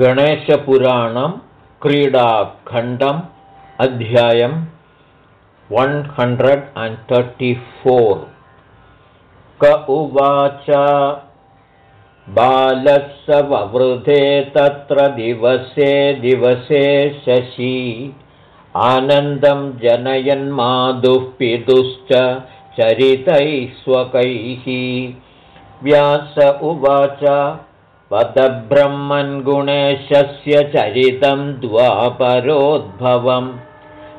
गणेशपुराणं क्रीडाखण्डम् अध्यायं one hundred and thirty four क उवाच बालः तत्र दिवसे दिवसे शशि। आनन्दं जनयन्मादुः पितुश्च चरितैः स्वकैः। व्यास उवाच गुणेशस्य चरितं द्वापरोद्भवम्।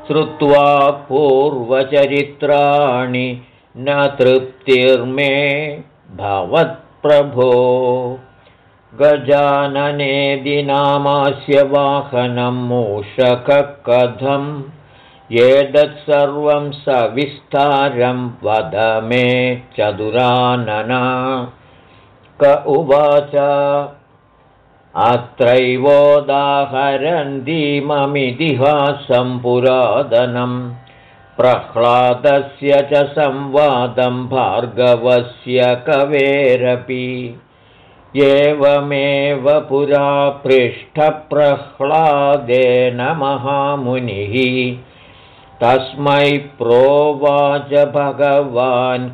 श्रुत्वा पूर्वचरित्राणि न तृप्तिर्मे भवत्प्रभो। गजाननेदिनामास्य वाहनं मूषककथम्। एतत्सर्वं सविस्तारं वद मे चतुरानना क उवाच। अत्रैवोदाहरन्तीममितिहासं पुरातनं प्रह्लादस्य च संवादं भार्गवस्य कवेरपि। एवमेव पुरा पृष्ठप्रह्लादेन महामुनिः। तस्मै प्रोवाच भगवान्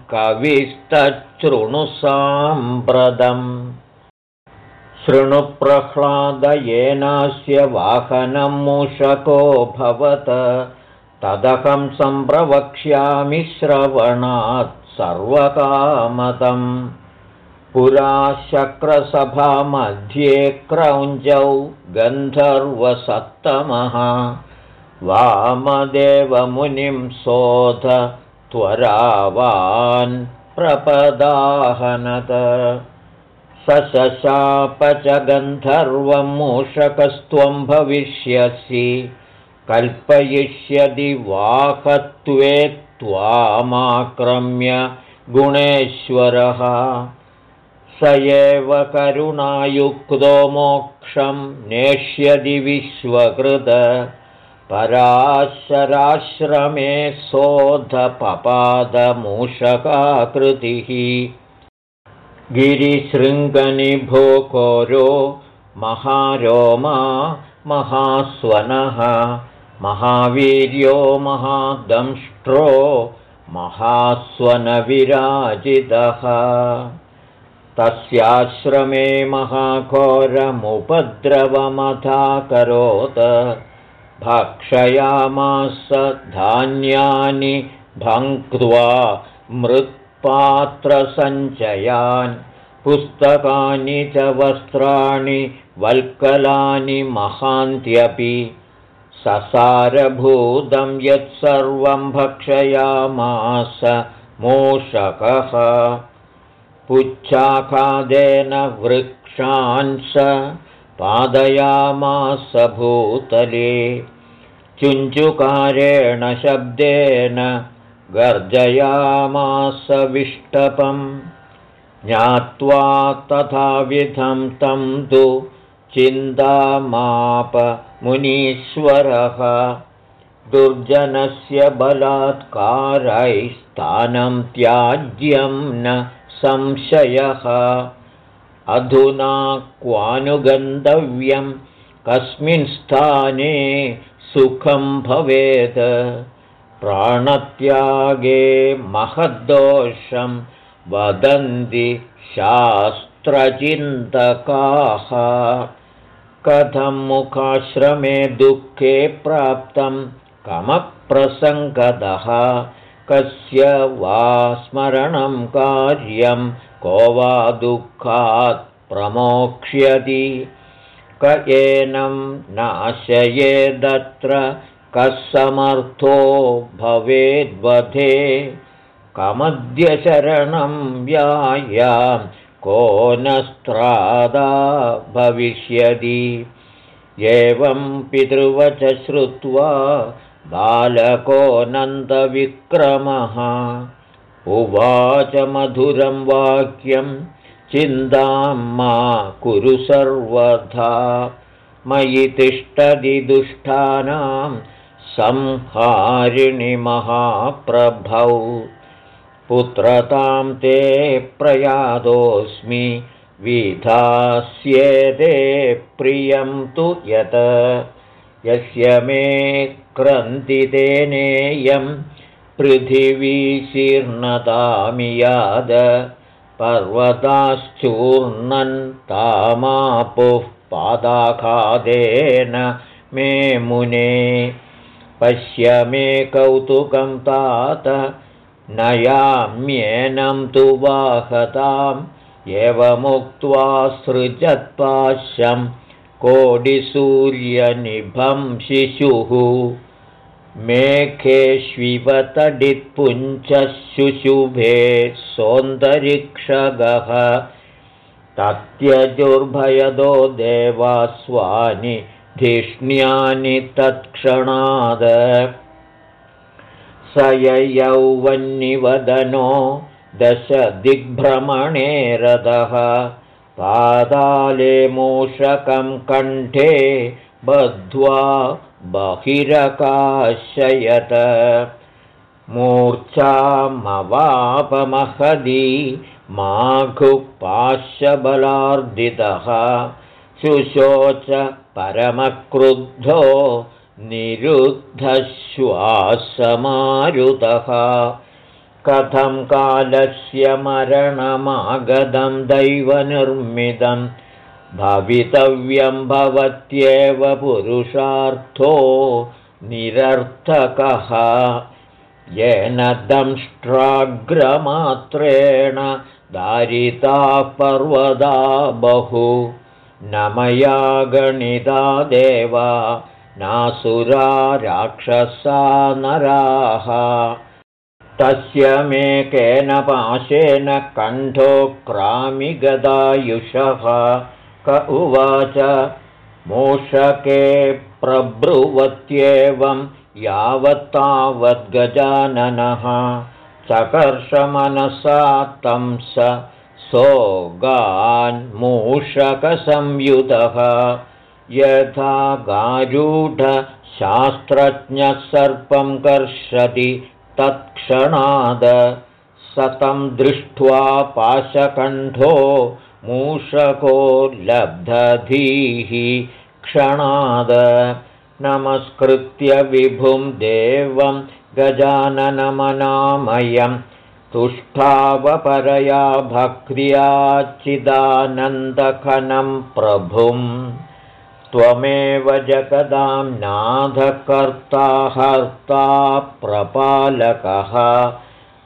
कविस्तच्छृणुसाम्प्रदम् शृणुप्रह्लादयेनास्य वाहनं मूषको भवत। तदहं सम्प्रवक्ष्यामि श्रवणात् सर्वकामतम्। पुरा शक्रसभामध्ये क्रौञ्जौ गन्धर्वसत्तमः। वामदेवमुनिं शोध त्वरावान् प्रपदाहनत। सशशाप च गन्धर्वं मूषकस्त्वं भविष्यसि। कल्पयिष्यति वाहत्वे त्वामाक्रम्य गुणेश्वरः। स एव करुणायुक्तो मोक्षं नेष्यति विश्वकृत पराशराश्रमे शोधपपादमूषकाकृतिः गिरिशृङ्गनिभोकोरो महारोमा महास्वनः महावीर्यो महादंष्ट्रो महास्वनविराजितः। तस्याश्रमे महाघोरमुपद्रवमथाकरोत् भक्षयामास धान्यानि भङ्क्त्वा मृत्पात्रसञ्चयान्। पुस्तकानि च वस्त्राणि वल्कलानि महान्त्यपि। ससारभूतं यत्सर्वं भक्षयामास मूषकः। पुच्छाखादेन वृक्षांस पादयामास भूतले। चुञ्चुकारेण शब्देन गर्जयामास विष्टपम्। ज्ञात्वा तथाविधं तं तु चिन्तामाप मुनीश्वरः। दुर्जनस्य बलात्कारैस्तानं त्याज्यं न संशयः अधुना क्वानुगन्तव्यं कस्मिन् स्थाने सुखं भवेत्। प्राणत्यागे महद्दोषं वदन्ति शास्त्रचिन्तकाः। कथं मुखाश्रमे दुःखे प्राप्तं कमप्रसङ्गतः कस्य वा स्मरणं कार्यं को वा दुःखात् प्रमोक्ष्यति? क एनं नाशयेदत्र कः समर्थो भवेद्वधे? कमद्यशरणं व्यायां को न स्त्रादा भविष्यति? एवं पितृवच श्रुत्वा बालको नन्दविक्रमः उवाच मधुरं वाक्यं चिन्तां मा कुरु सर्वथा। मयि तिष्ठति दुष्टानां संहारिणि महाप्रभौ। पुत्रतां ते प्रयादोऽस्मि विधास्येते प्रियं तु यत्। यस्य मे क्रन्तितेनेयं पृथिवीशीर्णतामि याद पर्वताश्चूर्णन्तामापुः पादाखादेन मे मुने। पश्य मे कौतुकं तात नयाम्येनं तु वाहताम् एवमुक्त्वा सृजत्पाश्यं कोडिसूर्यनिभं शिशुः शुशुभे सौन्दरिक्षगः तत्यजुर्भयदो देवास्वानि धिष्ण्यानि तत्क्षणाद। स यौवन्निवदनो दश दिग्भ्रमणे रथः पादाले मूषकं कण्ठे बद्ध्वा बहिरकाशयत। मूर्च्छामवापमहदी माघुपाशबलार्दितः शुशोच परमक्रुद्धो निरुद्धश्वासमारुतः। कथं कालस्य मरणमागतं दैवनिर्मितं भवितव्यं भवत्येव पुरुषार्थो निरर्थकः। येन दंष्ट्राग्रमात्रेण दारिताः पर्वदा बहु। न मया गणिता देवा नासुरा राक्षसा नराः। तस्य मे केन पाशेन कण्ठोक्रामि गदायुषः क उवाच। मूषके प्रब्रुवत्येवं यावत्तावद्गजाननः चकर्षमनसा तं स सोगान्मूषकसंयुतः यथा गारूढशास्त्रज्ञः सर्पं कर्षति तत्क्षणाद। सतं दृष्ट्वा पाशकण्ठो मूषको लब्धधीः क्षणाद। नमस्कृत्य विभुं देवं गजाननमनामयं। तुष्टावपरया भक्र्याचिदानन्दखनं प्रभुम्। त्वमेव जगदां नाथकर्ता प्रपालकः।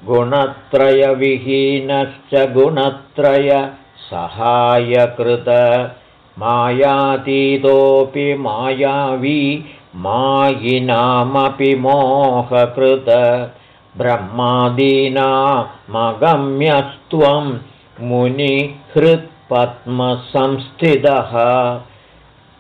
गुणत्रयविहीनश्च गुणत्रय सहायकृत। मायातीतोऽपि मायावी मायिनामपि मोहकृत। ब्रह्मादीनामगम्यस्त्वं मुनिहृत्पद्मसंस्थितः।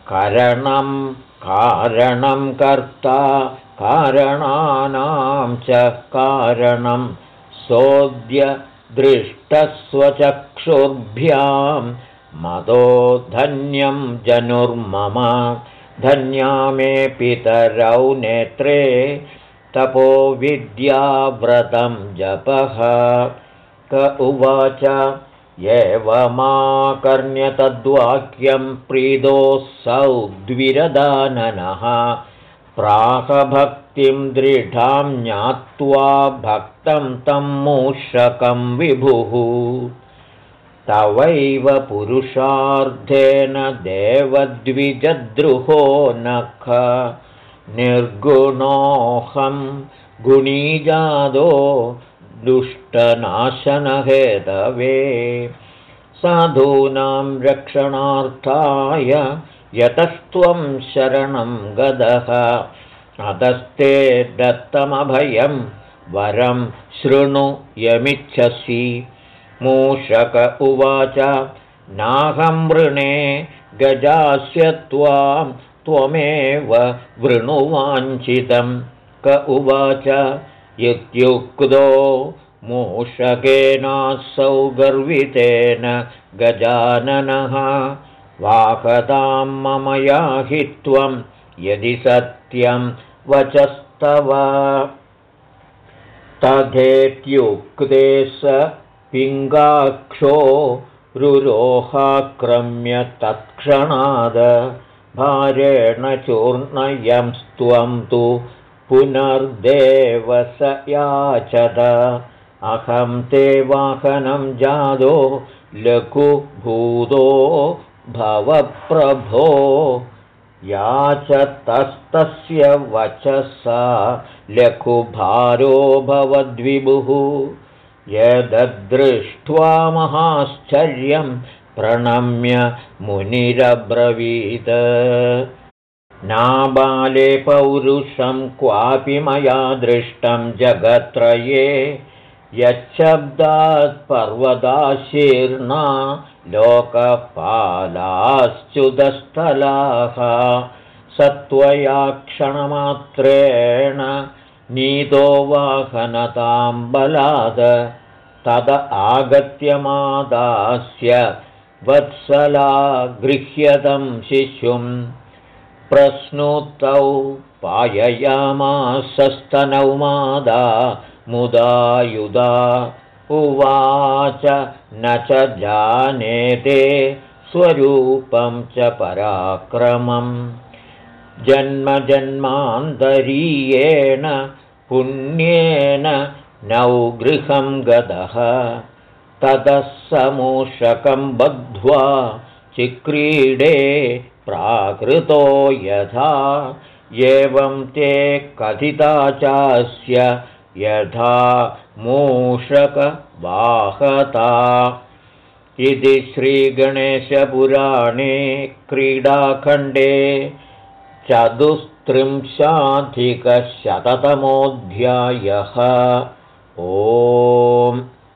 करणं कारणं कर्ता कारणानां च कारणं सोऽद्य दृष्टस्वचक्षुर्भ्यां मदो धन्यं जनुर्मम धन्या मे पितरौ नेत्रे तपो विद्याव्रतं जपः। क उवाच एवमाकर्ण्यतद्वाक्यं प्रीदोऽसौ द्विरदाननः प्राकभक्तिं दृढां ज्ञात्वा भक्तं तं मूषकं विभुः। तवैव पुरुषार्धेन देवद्विजद्रुहो नख निर्गुणोऽहं गुणीजादो दुष्टनाशनहेतवे। साधूनां रक्षणार्थाय यतस्त्वं शरणं गदः अतस्ते दत्तमभयं वरं शृणु यमिच्छसि। मूषक उवाच नाहं वृणे गजास्य त्वां त्वमेव वृणुवाञ्छितं। क उवाच इत्युक्तो मूषकेनासौ गर्वितेन गजाननः वाहतां मम याहि त्वं यदि सत्यं वचस्तव। तथेत्युक्ते स पिङ्गाक्षो रुरोहाक्रम्य तत्क्षणाद। भारेण चूर्णयंस्त्वं तु पुनर्देवस याचत अहं ते वाहनं जादो लघुभूतो भवप्रभो याचतस्तस्य वचसा लघुभारो भवद्विभुः। यददृष्ट्वा महाश्चर्यं प्रणम्य मुनिरब्रवीत्। नाबाले पौरुषं क्वापि मया दृष्टं जगत्त्रये यच्छब्दात् पर्वदाशीर्णा लोकपालाश्च्युतस्थलाः। सत्त्वया क्षणमात्रेण नीतो वाहनतां बलाद तद आगत्यमादास्य वत्सला गृह्यतं शिशुं प्रश्नोत्तौ पाययामासस्तनौ मादा मुदायुधा उवाच न च जानेते स्वरूपं च पराक्रमम्। जन्मजन्मान्तरीयेण पुण्येन नौ गृहं गतः ततः समूषकं बद्ध्वा चिक्रीडे प्राकृतो यथा। एवं ते कथिता चास्य यथा मूषकवाहता इति श्रीगणेशपुराणे क्रीडाखण्डे चतुस्त्रिंशाधिकशततमोऽध्यायः। ओम्